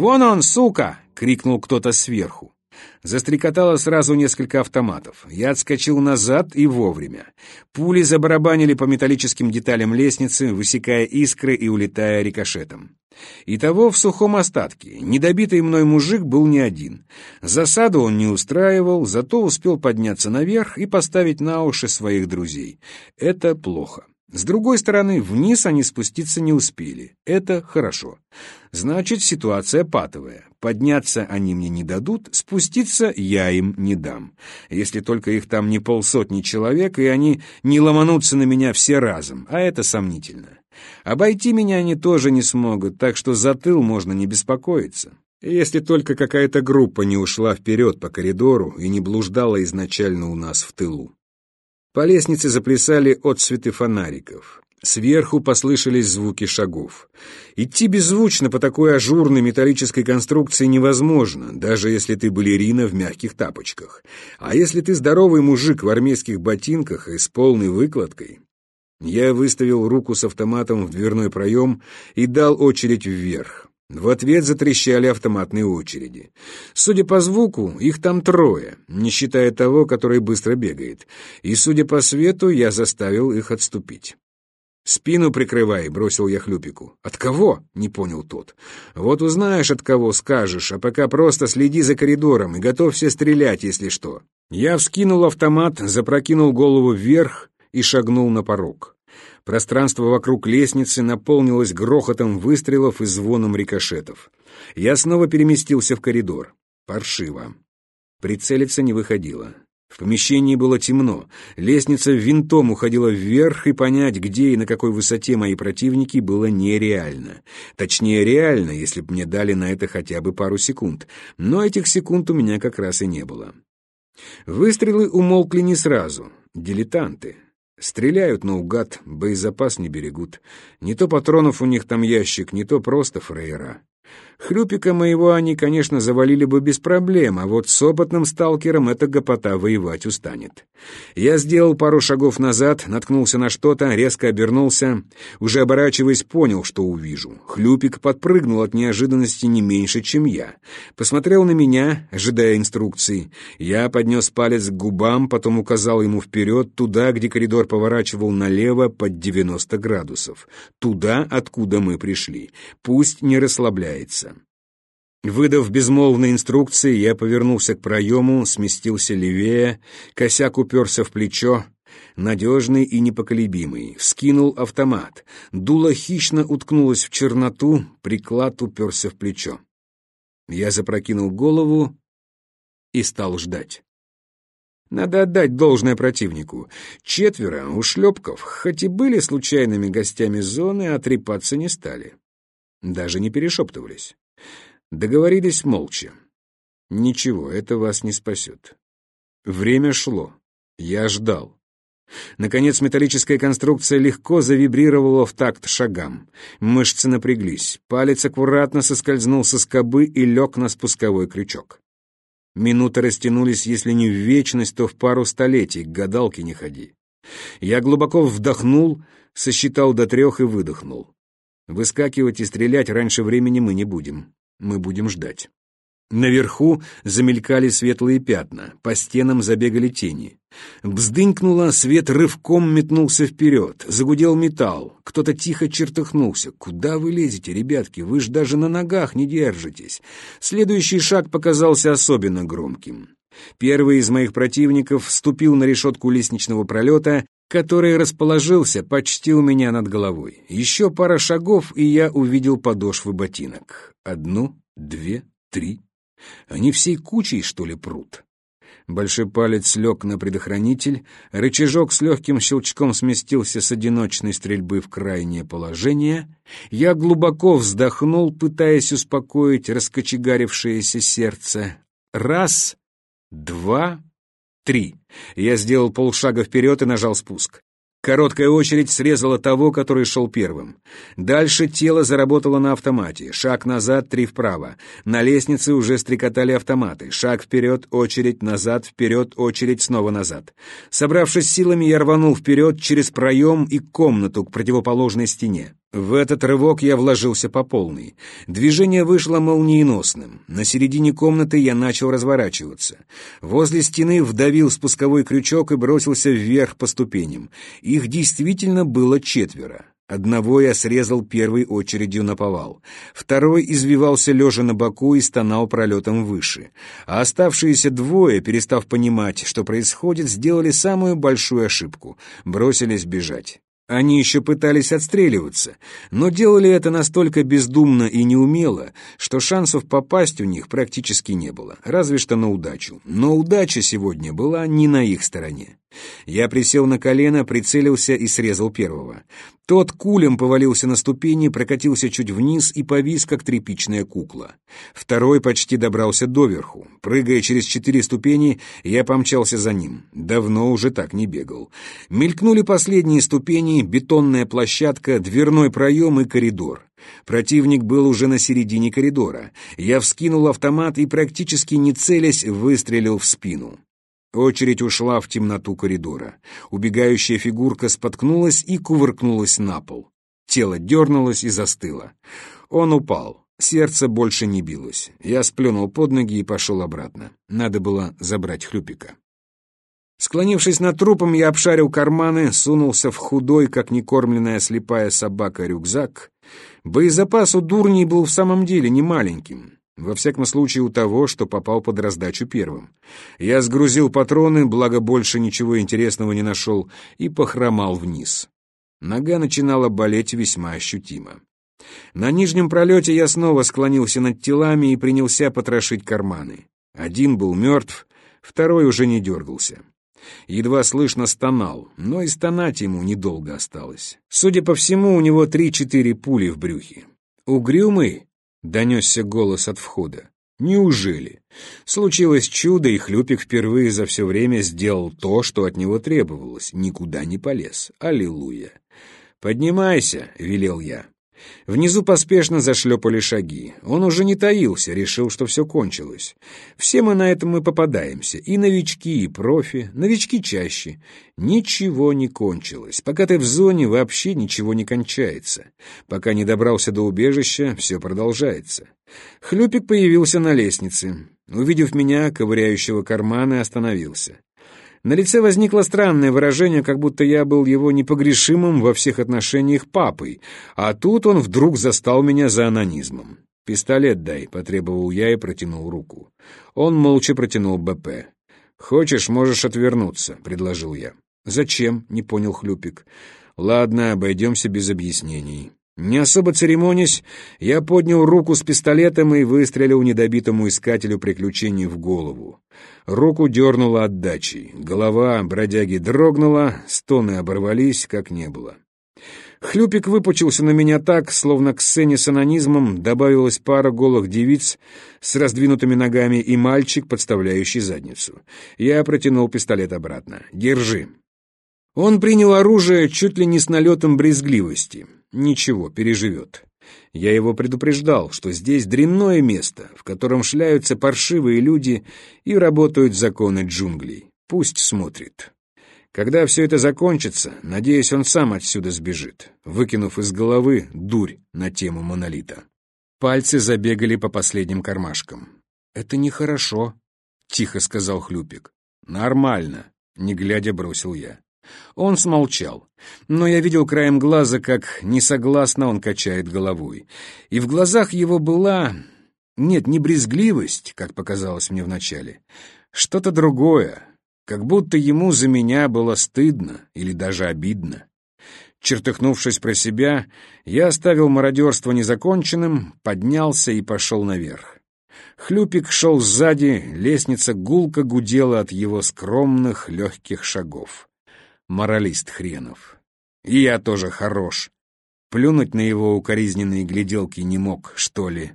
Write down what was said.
«Вон он, сука!» — крикнул кто-то сверху. Застрекотало сразу несколько автоматов. Я отскочил назад и вовремя. Пули забарабанили по металлическим деталям лестницы, высекая искры и улетая рикошетом. Итого в сухом остатке. Недобитый мной мужик был не один. Засаду он не устраивал, зато успел подняться наверх и поставить на уши своих друзей. Это плохо. С другой стороны, вниз они спуститься не успели. Это хорошо. Значит, ситуация патовая. Подняться они мне не дадут, спуститься я им не дам. Если только их там не полсотни человек, и они не ломанутся на меня все разом, а это сомнительно. Обойти меня они тоже не смогут, так что за тыл можно не беспокоиться. Если только какая-то группа не ушла вперед по коридору и не блуждала изначально у нас в тылу. По лестнице заплясали отсветы фонариков. Сверху послышались звуки шагов. Идти беззвучно по такой ажурной металлической конструкции невозможно, даже если ты балерина в мягких тапочках. А если ты здоровый мужик в армейских ботинках и с полной выкладкой? Я выставил руку с автоматом в дверной проем и дал очередь вверх. В ответ затрещали автоматные очереди. Судя по звуку, их там трое, не считая того, который быстро бегает. И, судя по свету, я заставил их отступить. «Спину прикрывай», — бросил я Хлюпику. «От кого?» — не понял тот. «Вот узнаешь, от кого скажешь, а пока просто следи за коридором и готовься стрелять, если что». Я вскинул автомат, запрокинул голову вверх и шагнул на порог. Пространство вокруг лестницы наполнилось грохотом выстрелов и звоном рикошетов. Я снова переместился в коридор. Паршиво. Прицелиться не выходило. В помещении было темно, лестница винтом уходила вверх, и понять, где и на какой высоте мои противники, было нереально. Точнее, реально, если бы мне дали на это хотя бы пару секунд. Но этих секунд у меня как раз и не было. Выстрелы умолкли не сразу. Дилетанты. Стреляют наугад, боезапас не берегут. Не то патронов у них там ящик, не то просто фрейра. Хлюпика моего они, конечно, завалили бы без проблем, а вот с опытным сталкером эта гопота воевать устанет. Я сделал пару шагов назад, наткнулся на что-то, резко обернулся. Уже оборачиваясь, понял, что увижу. Хлюпик подпрыгнул от неожиданности не меньше, чем я. Посмотрел на меня, ожидая инструкции. Я поднес палец к губам, потом указал ему вперед, туда, где коридор поворачивал налево под 90 градусов. Туда, откуда мы пришли. Пусть не расслабляется. Выдав безмолвные инструкции, я повернулся к проему, сместился левее, косяк уперся в плечо, надежный и непоколебимый, вскинул автомат. Дуло хищно уткнулось в черноту, приклад уперся в плечо. Я запрокинул голову и стал ждать. Надо отдать должное противнику. Четверо ушлепков, хоть и были случайными гостями зоны, а трепаться не стали. Даже не перешептывались. Договорились молча. Ничего, это вас не спасет. Время шло. Я ждал. Наконец металлическая конструкция легко завибрировала в такт шагам. Мышцы напряглись. Палец аккуратно соскользнул со скобы и лег на спусковой крючок. Минуты растянулись, если не в вечность, то в пару столетий, к гадалке не ходи. Я глубоко вдохнул, сосчитал до трех и выдохнул. Выскакивать и стрелять раньше времени мы не будем. Мы будем ждать. Наверху замелькали светлые пятна, по стенам забегали тени. Бздынькнуло, свет рывком метнулся вперед, загудел металл, кто-то тихо чертыхнулся. «Куда вы лезете, ребятки? Вы ж даже на ногах не держитесь!» Следующий шаг показался особенно громким. Первый из моих противников вступил на решетку лестничного пролета, который расположился почти у меня над головой. Еще пара шагов, и я увидел подошвы ботинок. Одну, две, три. Они всей кучей, что ли, прут? Большой палец лег на предохранитель, рычажок с легким щелчком сместился с одиночной стрельбы в крайнее положение. Я глубоко вздохнул, пытаясь успокоить раскочегарившееся сердце. Раз, два, три. Я сделал полшага вперед и нажал спуск. Короткая очередь срезала того, который шел первым. Дальше тело заработало на автомате. Шаг назад, три вправо. На лестнице уже стрекотали автоматы. Шаг вперед, очередь, назад, вперед, очередь, снова назад. Собравшись силами, я рванул вперед через проем и комнату к противоположной стене. В этот рывок я вложился по полной. Движение вышло молниеносным. На середине комнаты я начал разворачиваться. Возле стены вдавил спусковой крючок и бросился вверх по ступеням. Их действительно было четверо. Одного я срезал первой очередью на повал. Второй извивался лежа на боку и стонал пролетом выше. А оставшиеся двое, перестав понимать, что происходит, сделали самую большую ошибку — бросились бежать. Они еще пытались отстреливаться, но делали это настолько бездумно и неумело, что шансов попасть у них практически не было, разве что на удачу. Но удача сегодня была не на их стороне. Я присел на колено, прицелился и срезал первого. Тот кулем повалился на ступени, прокатился чуть вниз и повис, как тряпичная кукла. Второй почти добрался доверху. Прыгая через четыре ступени, я помчался за ним. Давно уже так не бегал. Мелькнули последние ступени, бетонная площадка, дверной проем и коридор. Противник был уже на середине коридора. Я вскинул автомат и, практически не целясь, выстрелил в спину. Очередь ушла в темноту коридора. Убегающая фигурка споткнулась и кувыркнулась на пол. Тело дернулось и застыло. Он упал. Сердце больше не билось. Я сплюнул под ноги и пошел обратно. Надо было забрать хлюпика. Склонившись над трупом, я обшарил карманы, сунулся в худой, как некормленная слепая собака, рюкзак. Боезапас у дурней был в самом деле не маленьким. Во всяком случае, у того, что попал под раздачу первым. Я сгрузил патроны, благо больше ничего интересного не нашел, и похромал вниз. Нога начинала болеть весьма ощутимо. На нижнем пролете я снова склонился над телами и принялся потрошить карманы. Один был мертв, второй уже не дергался. Едва слышно стонал, но и стонать ему недолго осталось. Судя по всему, у него три-четыре пули в брюхе. Угрюмый, — донесся голос от входа. Неужели? Случилось чудо, и Хлюпик впервые за все время сделал то, что от него требовалось, никуда не полез. Аллилуйя! «Поднимайся», — велел я. Внизу поспешно зашлепали шаги. Он уже не таился, решил, что все кончилось. Все мы на этом и попадаемся, и новички, и профи, новички чаще. Ничего не кончилось. Пока ты в зоне, вообще ничего не кончается. Пока не добрался до убежища, все продолжается. Хлюпик появился на лестнице. Увидев меня, ковыряющего карманы, остановился. На лице возникло странное выражение, как будто я был его непогрешимым во всех отношениях папой, а тут он вдруг застал меня за анонизмом. «Пистолет дай», — потребовал я и протянул руку. Он молча протянул БП. «Хочешь, можешь отвернуться», — предложил я. «Зачем?» — не понял Хлюпик. «Ладно, обойдемся без объяснений». Не особо церемонясь, я поднял руку с пистолетом и выстрелил недобитому искателю приключений в голову. Руку дернуло отдачей, голова бродяги дрогнула, стоны оборвались, как не было. Хлюпик выпучился на меня так, словно к сцене с анонизмом добавилась пара голых девиц с раздвинутыми ногами и мальчик, подставляющий задницу. Я протянул пистолет обратно. «Держи». Он принял оружие чуть ли не с налетом брезгливости. Ничего, переживет. Я его предупреждал, что здесь дрянное место, в котором шляются паршивые люди и работают законы джунглей. Пусть смотрит. Когда все это закончится, надеюсь, он сам отсюда сбежит, выкинув из головы дурь на тему монолита. Пальцы забегали по последним кармашкам. «Это нехорошо», — тихо сказал Хлюпик. «Нормально», — не глядя бросил я. Он смолчал, но я видел краем глаза, как несогласно он качает головой. И в глазах его была... Нет, не брезгливость, как показалось мне вначале. Что-то другое, как будто ему за меня было стыдно или даже обидно. Чертыхнувшись про себя, я оставил мародерство незаконченным, поднялся и пошел наверх. Хлюпик шел сзади, лестница гулко гудела от его скромных легких шагов моралист хренов. И я тоже хорош. Плюнуть на его укоризненные гляделки не мог, что ли.